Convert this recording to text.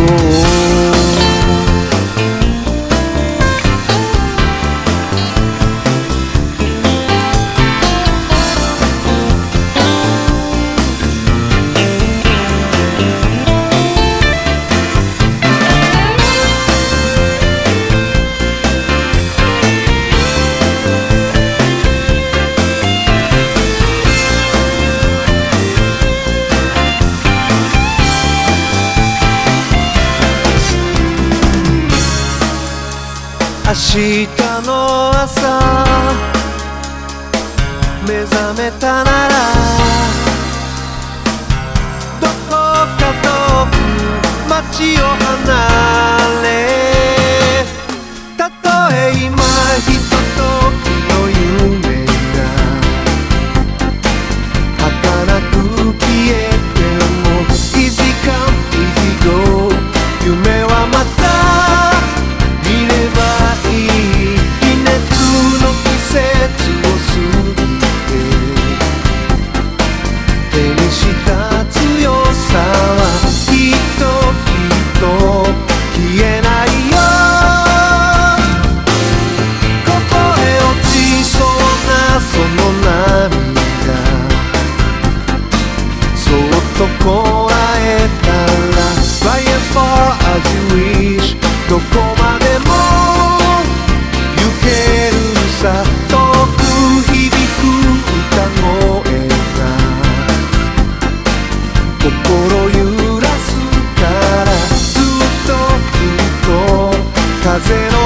ficou 明日の朝目覚めたならどこか遠く街を te visita. 風の